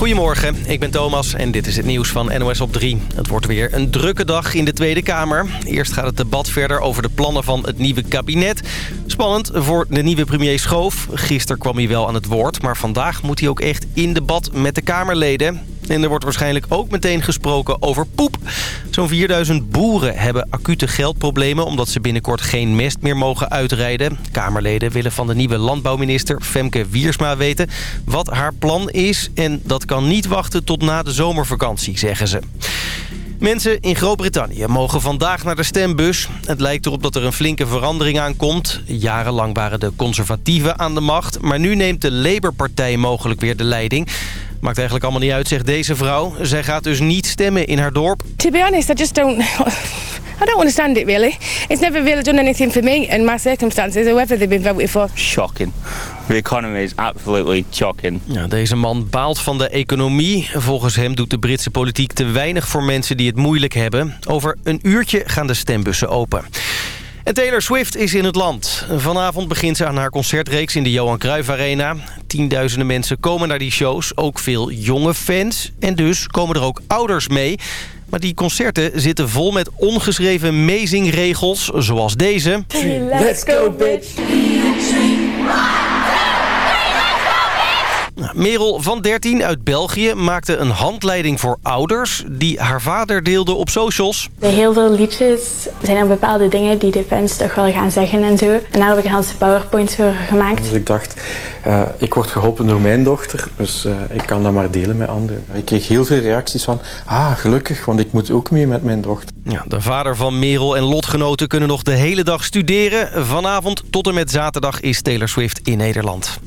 Goedemorgen, ik ben Thomas en dit is het nieuws van NOS op 3. Het wordt weer een drukke dag in de Tweede Kamer. Eerst gaat het debat verder over de plannen van het nieuwe kabinet. Spannend voor de nieuwe premier Schoof. Gisteren kwam hij wel aan het woord, maar vandaag moet hij ook echt in debat met de Kamerleden. En er wordt waarschijnlijk ook meteen gesproken over poep. Zo'n 4000 boeren hebben acute geldproblemen... omdat ze binnenkort geen mest meer mogen uitrijden. Kamerleden willen van de nieuwe landbouwminister Femke Wiersma weten... wat haar plan is en dat kan niet wachten tot na de zomervakantie, zeggen ze. Mensen in Groot-Brittannië mogen vandaag naar de stembus. Het lijkt erop dat er een flinke verandering aankomt. Jarenlang waren de conservatieven aan de macht... maar nu neemt de Labour-partij mogelijk weer de leiding... Maakt eigenlijk allemaal niet uit, zegt deze vrouw. Zij gaat dus niet stemmen in haar dorp. To be honest, I just don't... I don't understand it really. It's never really done anything for me and my circumstances, whoever they've been voted for. Shocking. The economy is absolutely shocking. Ja, deze man baalt van de economie. Volgens hem doet de Britse politiek te weinig voor mensen die het moeilijk hebben. Over een uurtje gaan de stembussen open. En Taylor Swift is in het land. Vanavond begint ze aan haar concertreeks in de Johan Cruijff Arena. Tienduizenden mensen komen naar die shows, ook veel jonge fans. En dus komen er ook ouders mee. Maar die concerten zitten vol met ongeschreven amazing-regels, zoals deze. Let's go, bitch! Merel van 13 uit België maakte een handleiding voor ouders... die haar vader deelde op socials. Bij heel veel liedjes zijn er bepaalde dingen die de fans toch wel gaan zeggen en zo. En daar heb ik een hele powerpoint voor gemaakt. Dus ik dacht, uh, ik word geholpen door mijn dochter, dus uh, ik kan dat maar delen met anderen. Ik kreeg heel veel reacties van, ah gelukkig, want ik moet ook mee met mijn dochter. Ja, de vader van Merel en lotgenoten kunnen nog de hele dag studeren. Vanavond tot en met zaterdag is Taylor Swift in Nederland.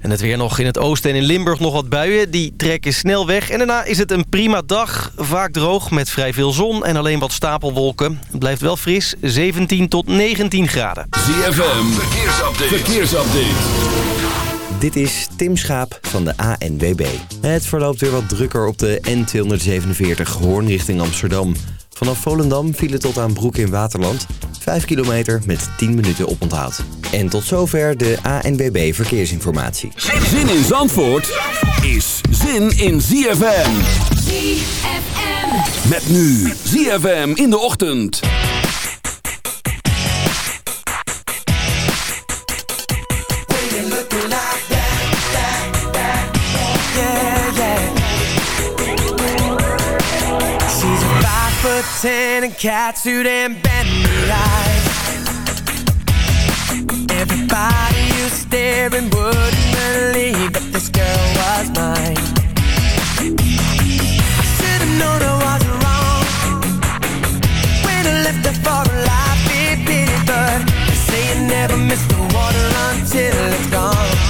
En het weer nog in het oosten en in Limburg nog wat buien. Die trekken snel weg. En daarna is het een prima dag. Vaak droog met vrij veel zon en alleen wat stapelwolken. Het blijft wel fris. 17 tot 19 graden. ZFM. Verkeersupdate. Verkeersupdate. Dit is Tim Schaap van de ANWB. Het verloopt weer wat drukker op de N247 Hoorn richting Amsterdam. Vanaf Volendam vielen tot aan Broek in Waterland. 5 kilometer met 10 minuten oponthoud. En tot zover de ANWB Verkeersinformatie. Zin in Zandvoort is zin in ZFM. ZFM. Met nu ZFM in de ochtend. Ten and catsuit and bendy eyes Everybody who's staring wouldn't believe that this girl was mine. I should've known I was wrong. When I left her for a life it pity But they say you never miss the water until it's gone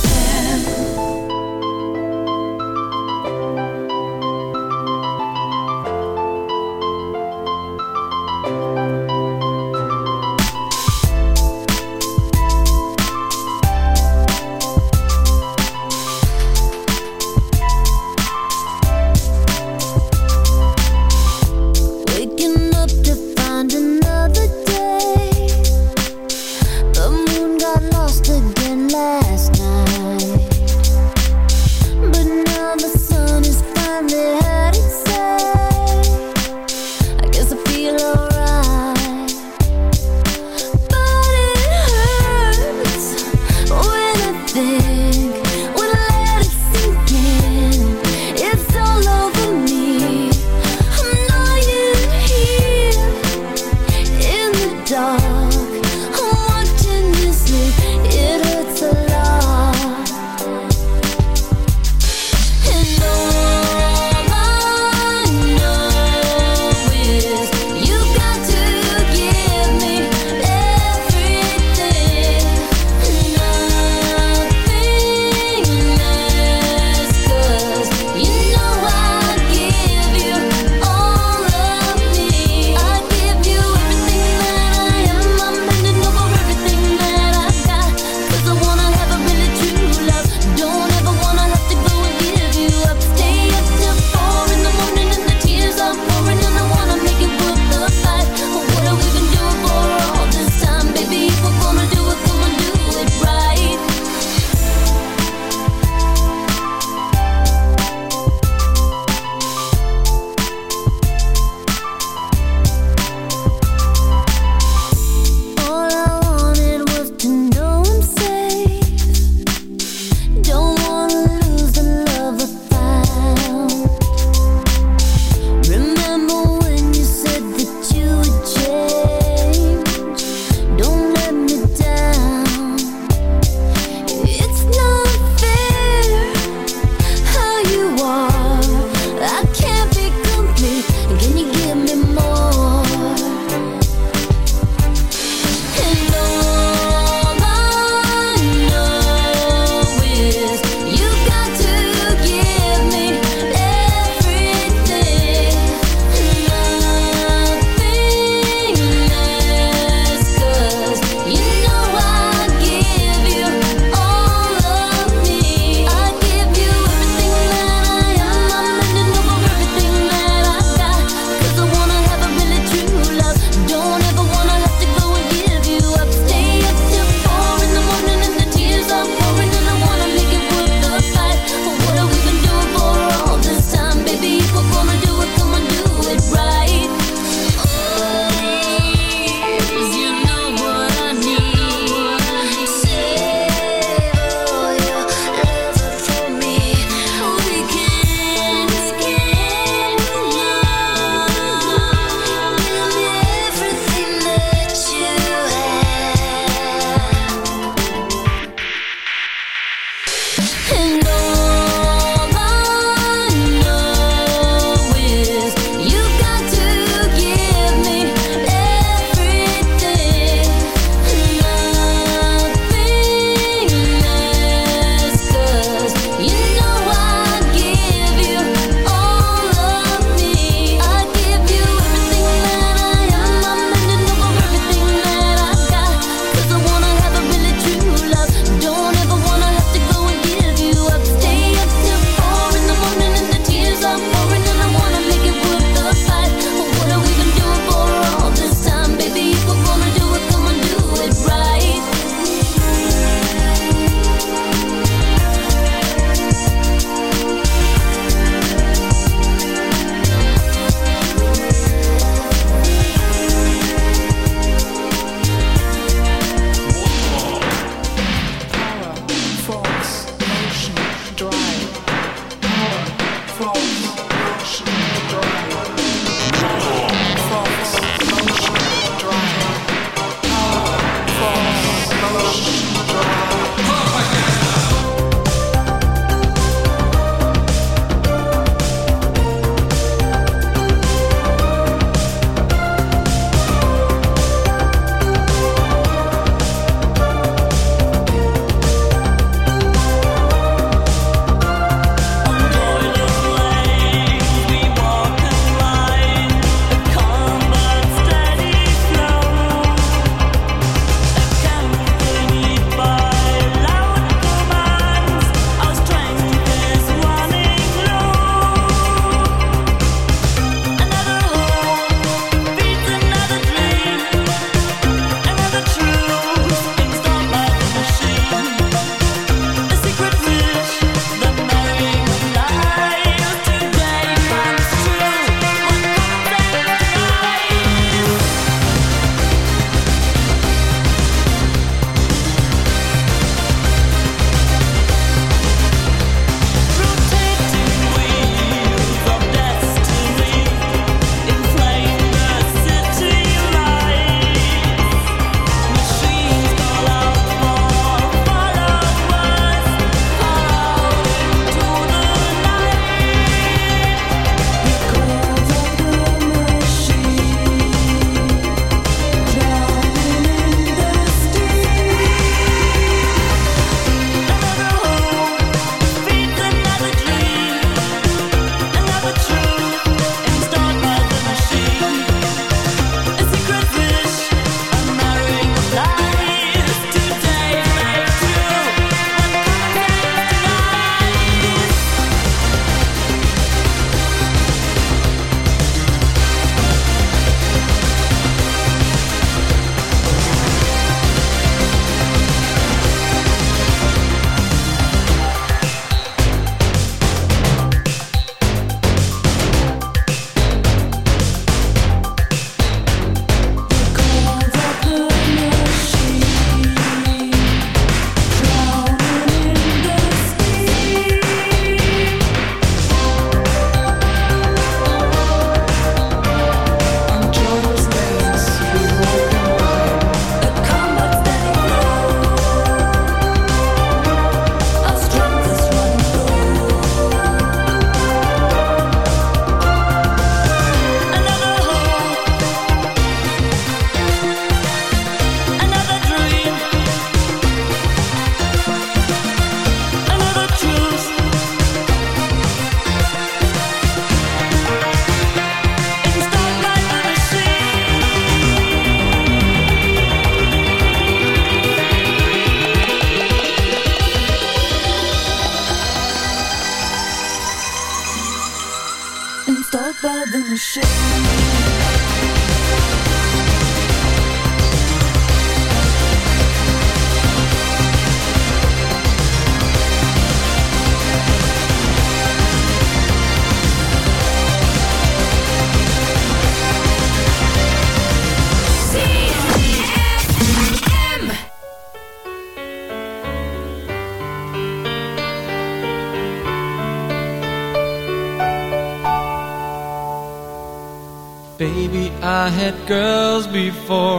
before,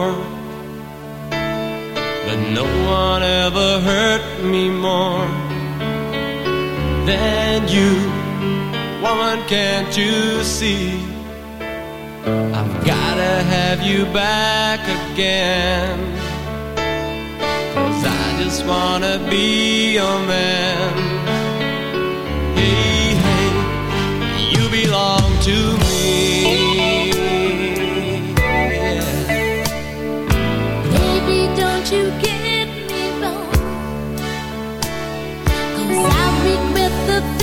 the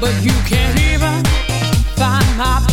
But you can't even find my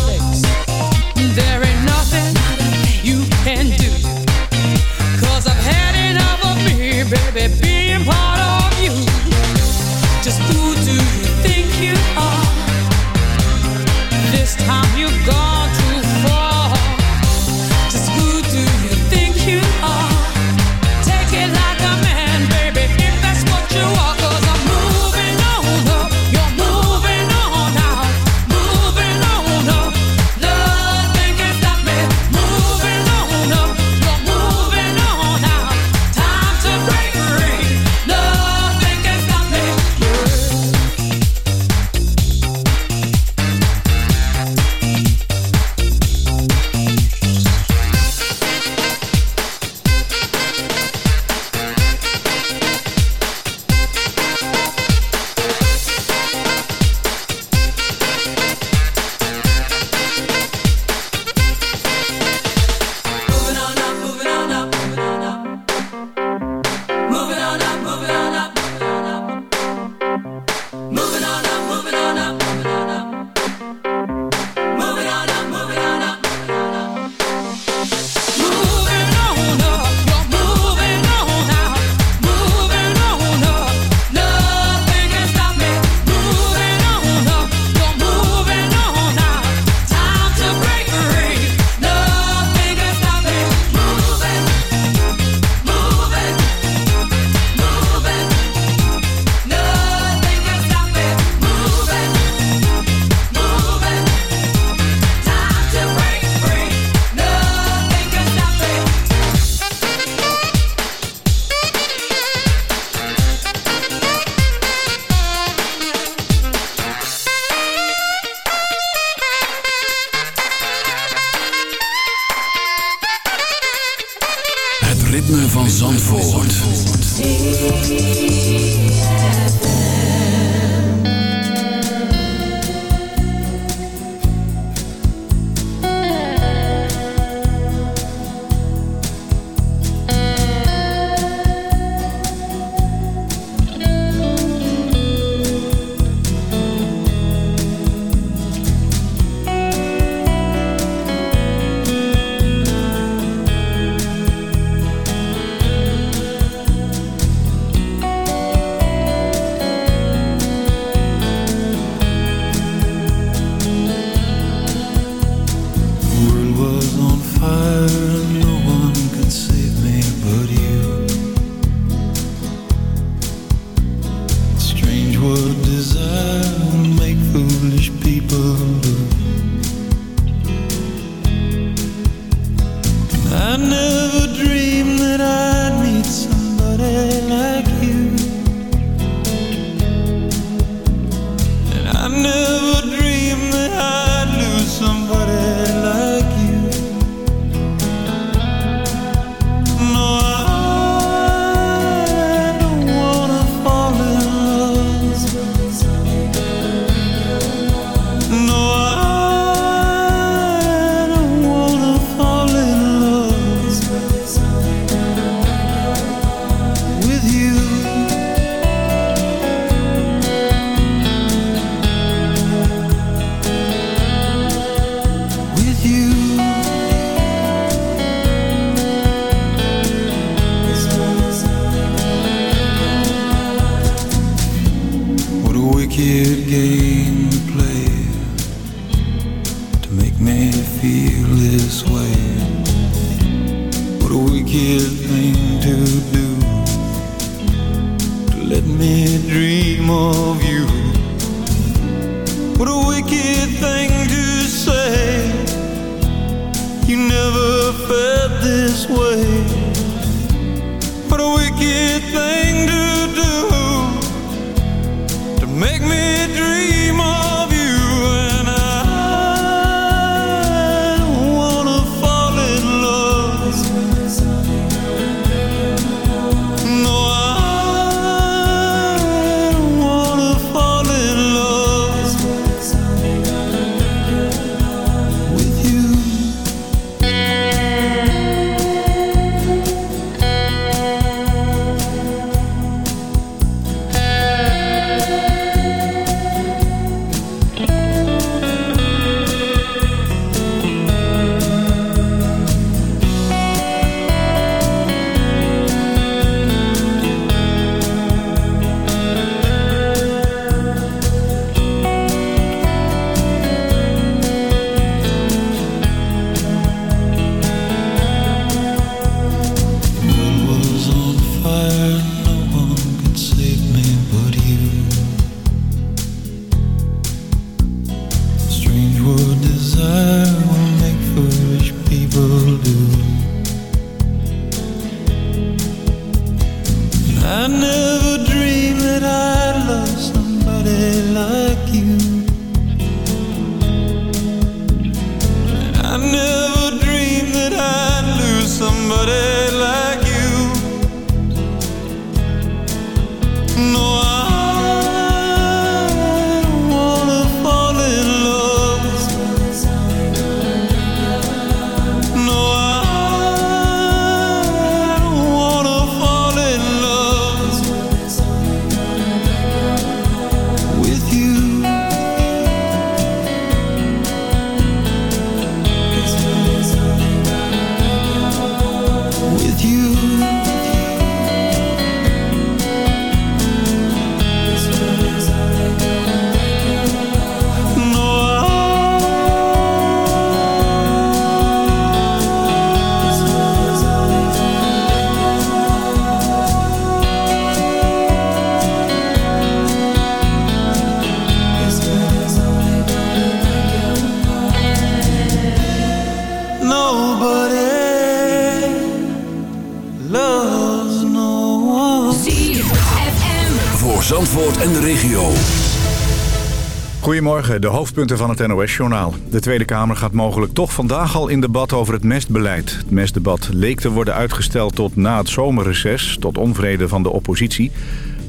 Goedemorgen, de hoofdpunten van het NOS-journaal. De Tweede Kamer gaat mogelijk toch vandaag al in debat over het mestbeleid. Het mestdebat leek te worden uitgesteld tot na het zomerreces... tot onvrede van de oppositie.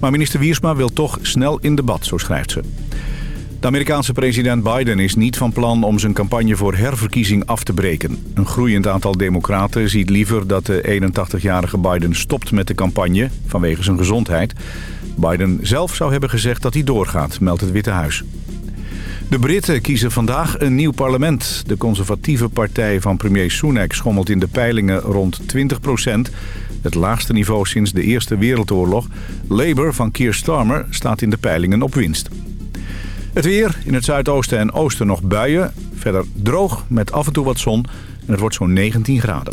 Maar minister Wiersma wil toch snel in debat, zo schrijft ze. De Amerikaanse president Biden is niet van plan om zijn campagne voor herverkiezing af te breken. Een groeiend aantal democraten ziet liever dat de 81-jarige Biden stopt met de campagne vanwege zijn gezondheid. Biden zelf zou hebben gezegd dat hij doorgaat, meldt het Witte Huis. De Britten kiezen vandaag een nieuw parlement. De conservatieve partij van premier Sunak schommelt in de peilingen rond 20% Het laagste niveau sinds de Eerste Wereldoorlog. Labour van Keir Starmer staat in de peilingen op winst. Het weer, in het zuidoosten en oosten nog buien. Verder droog met af en toe wat zon. En het wordt zo'n 19 graden.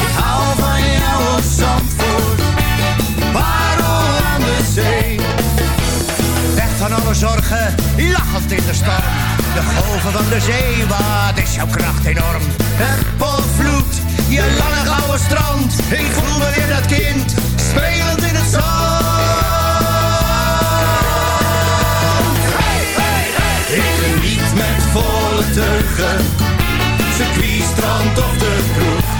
Ik hou van jou op Zandvoort. Parel aan de zee. Weg van alle zorgen, lachend in de storm. De golven van de zee, wat is jouw kracht enorm. Het potvloed, je lange gouden strand. Ik voel me weer dat kind, spelend in het zand. Ik geniet met volle teugen, circuit, strand of de kroeg.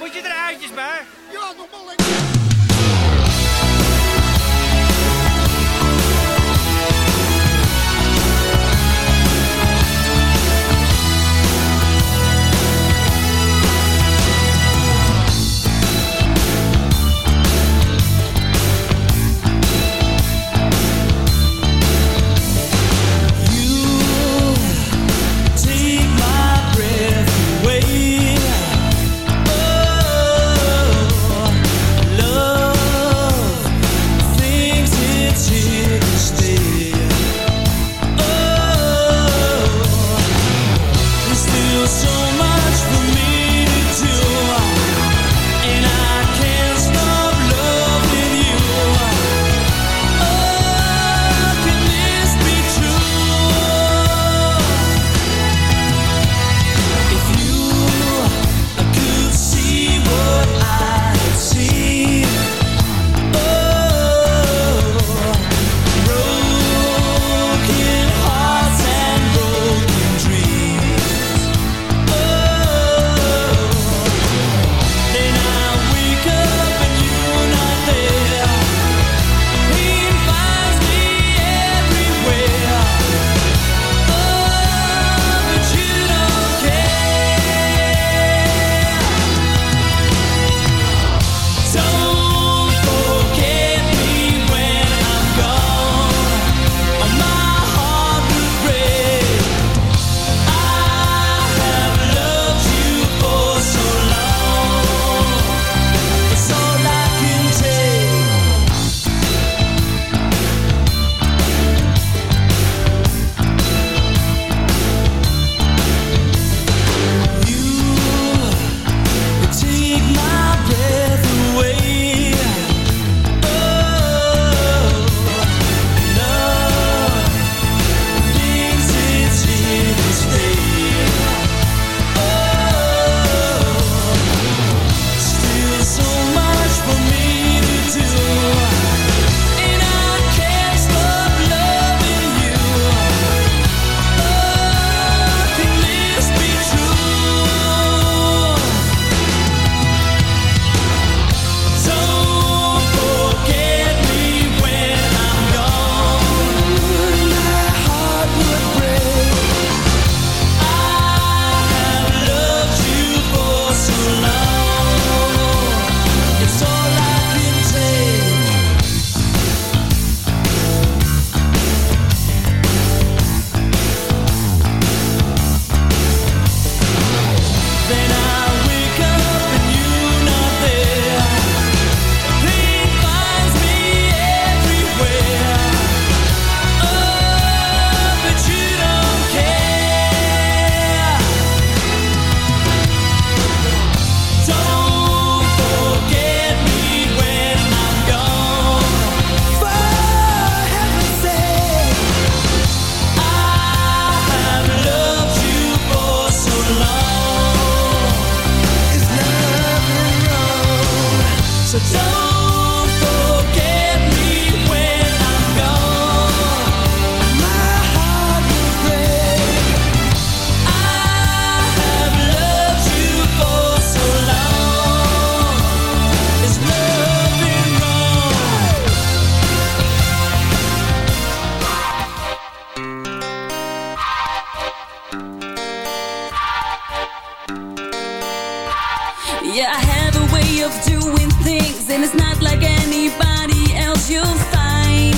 Yeah, I have a way of doing things, and it's not like anybody else you'll find.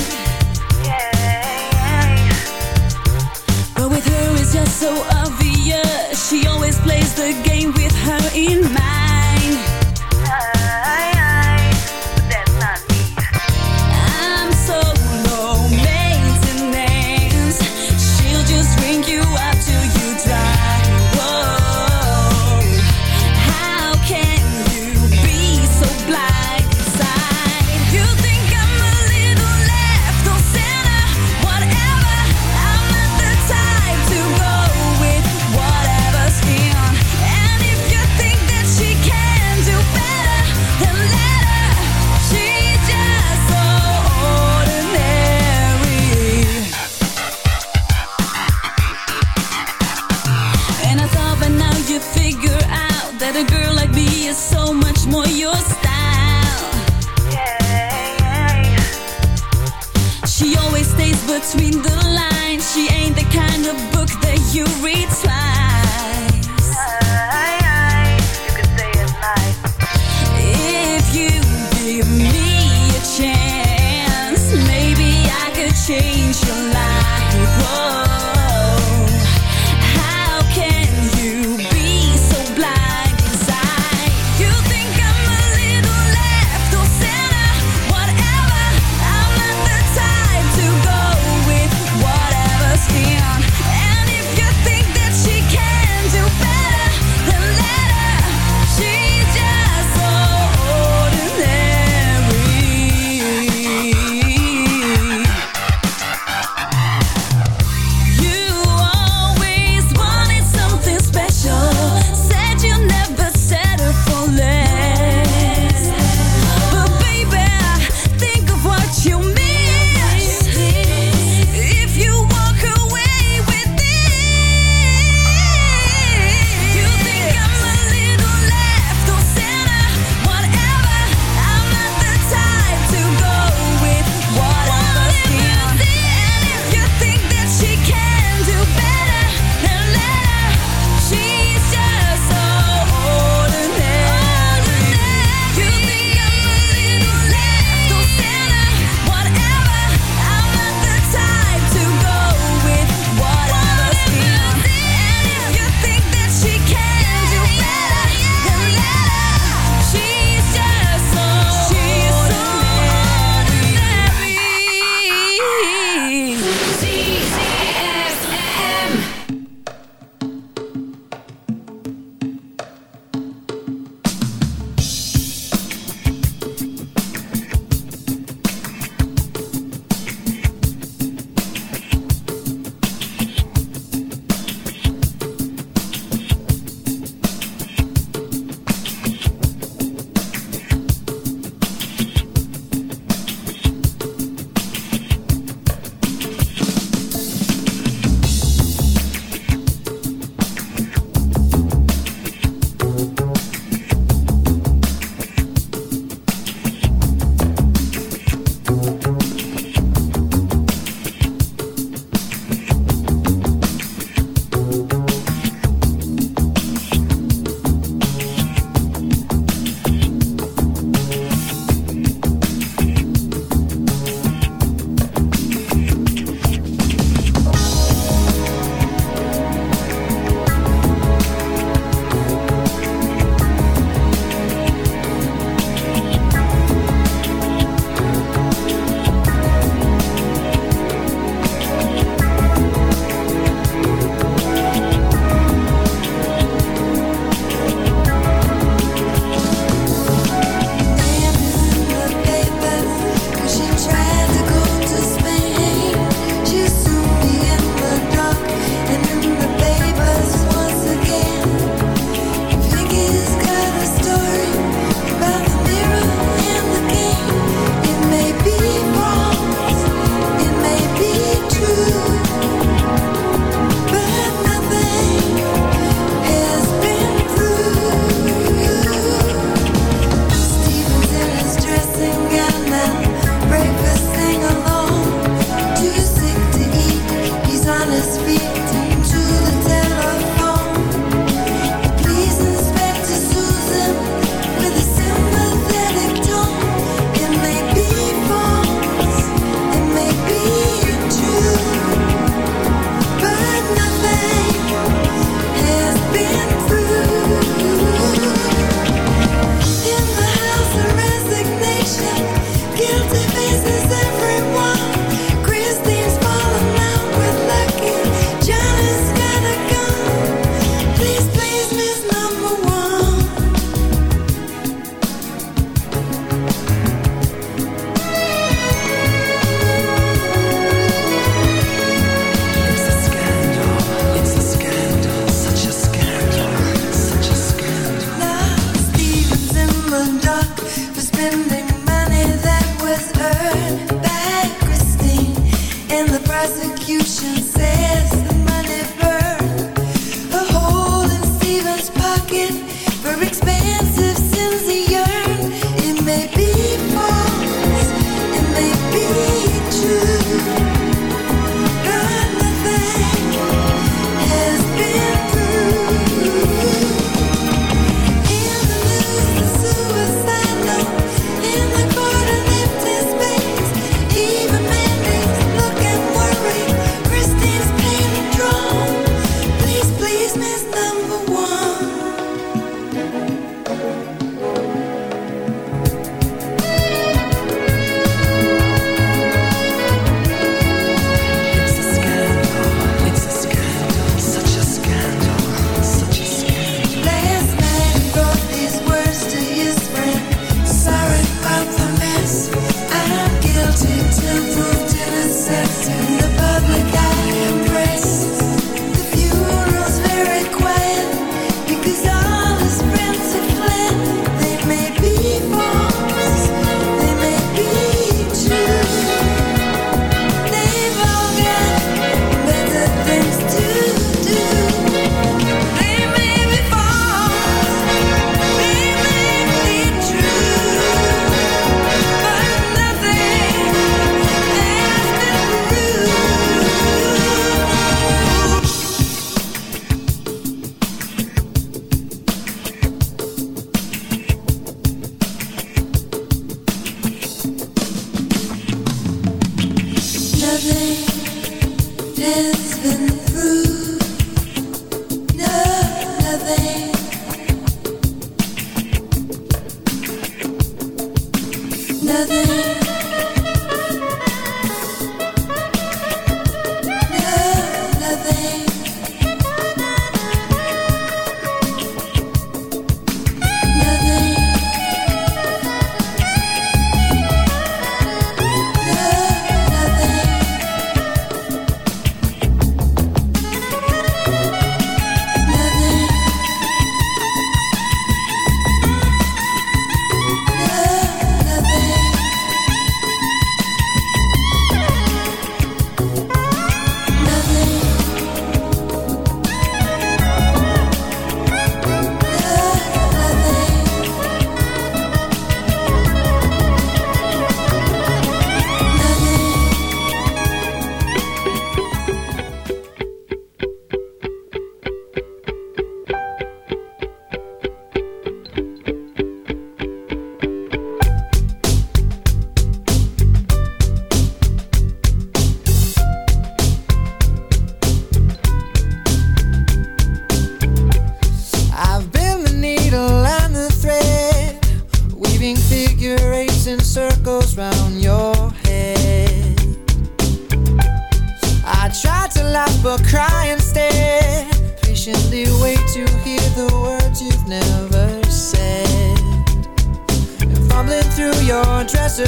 But with her, it's just so obvious. She always plays the game with her in mind.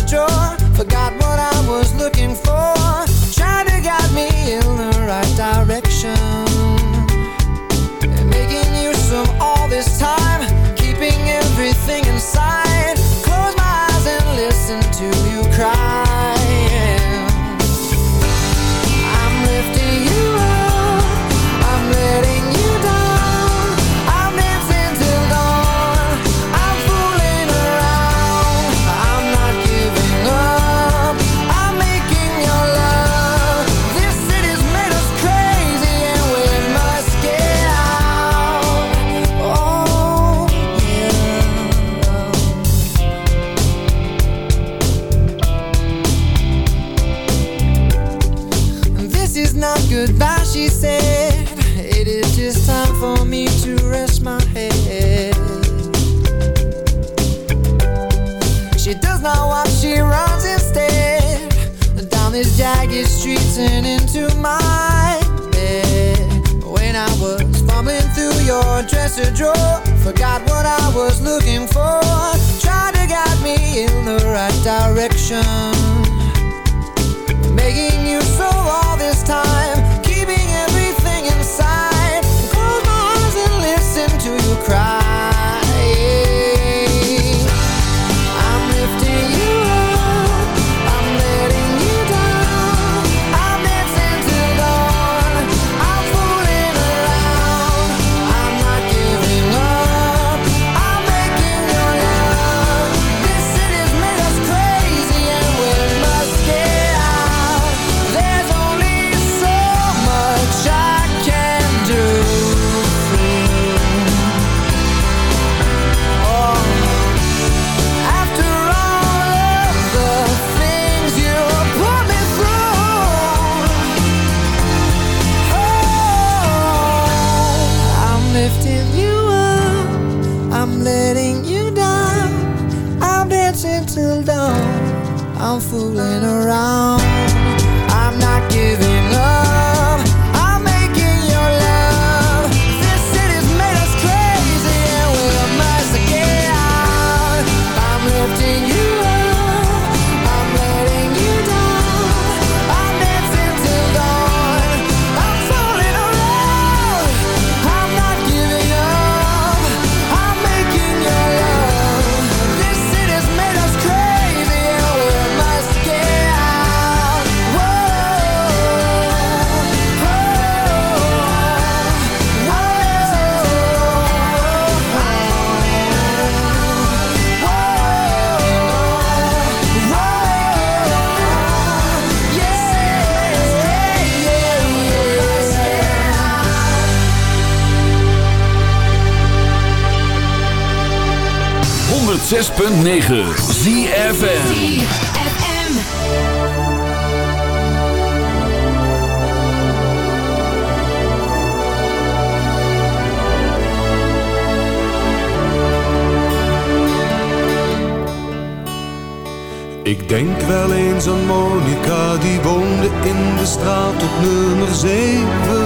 drawer. Forgot what I was looking for. Trying to guide me in the right direction. Making use of all this time. Keeping everything inside. dresser drawer. Forgot what I was looking for. Tried to guide me in the right direction. Making you so all this time. 106.9 ZFN Ik denk wel eens aan Monica die woonde in de straat op nummer 7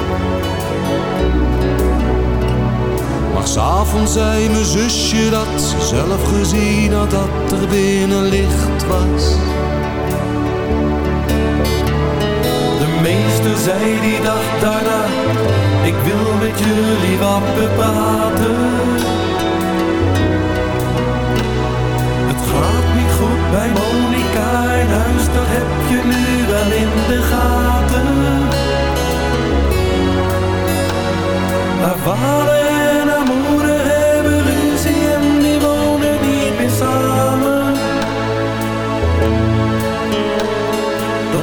Maar zei mijn zusje dat ze zelf gezien had dat er binnen licht was. De meester zei die dag daarna, ik wil met jullie wat bepraten. Het gaat niet goed bij Monica in huis, dat heb je nu wel in de gaten. Vader